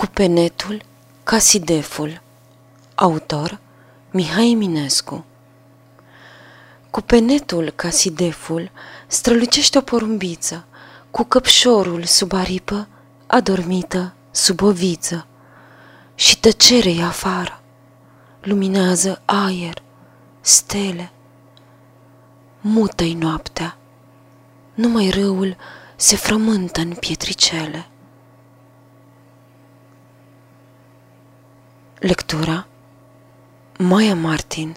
Cu penetul ca sideful Autor Mihai Eminescu Cu penetul ca sideful strălucește o porumbiță, Cu căpșorul sub aripă, adormită sub o viță. Și tăcere e afară, luminează aer, stele. Mută-i noaptea, numai râul se frământă în pietricele. Lectura? Maia Martin